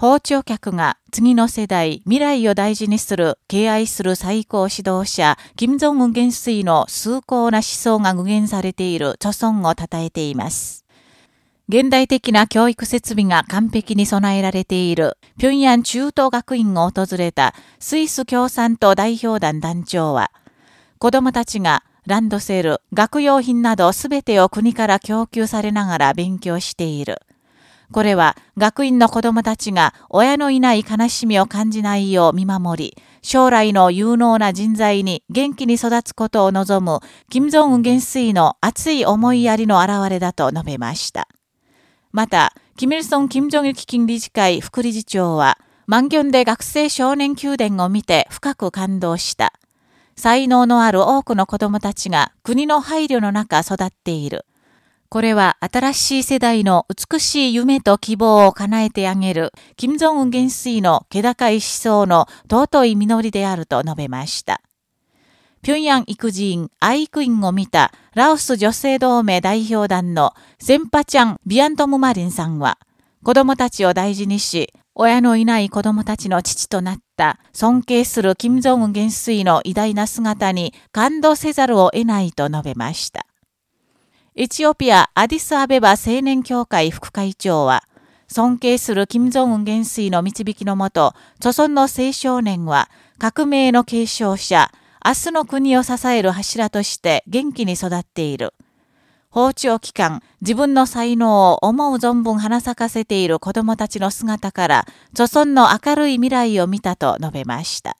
包丁客が次の世代、未来を大事にする、敬愛する最高指導者、金正恩元帥の崇高な思想が具現されている著村を称えています。現代的な教育設備が完璧に備えられている、平壌中等学院を訪れたスイス共産党代表団団長は、子供たちがランドセル、学用品などすべてを国から供給されながら勉強している。これは学院の子供たちが親のいない悲しみを感じないよう見守り、将来の有能な人材に元気に育つことを望む、金正恩元帥の熱い思いやりの表れだと述べました。また、キミルソン・キム・ジョンユ基金理事会副理事長は、満ンで学生少年宮殿を見て深く感動した。才能のある多くの子供たちが国の配慮の中育っている。これは新しい世代の美しい夢と希望を叶えてあげる、金正恩元帥の気高い思想の尊い実りであると述べました。平壌育児院、愛育院を見たラオス女性同盟代表団のセンパチャン・ビアントムマリンさんは、子供たちを大事にし、親のいない子供たちの父となった尊敬する金正恩元帥の偉大な姿に感動せざるを得ないと述べました。エチオピア・アディス・アベバ青年協会副会長は、尊敬する金正恩元帥の導きのもと、著村の青少年は、革命の継承者、明日の国を支える柱として元気に育っている。包丁期間、自分の才能を思う存分花咲かせている子供たちの姿から、著村の明るい未来を見たと述べました。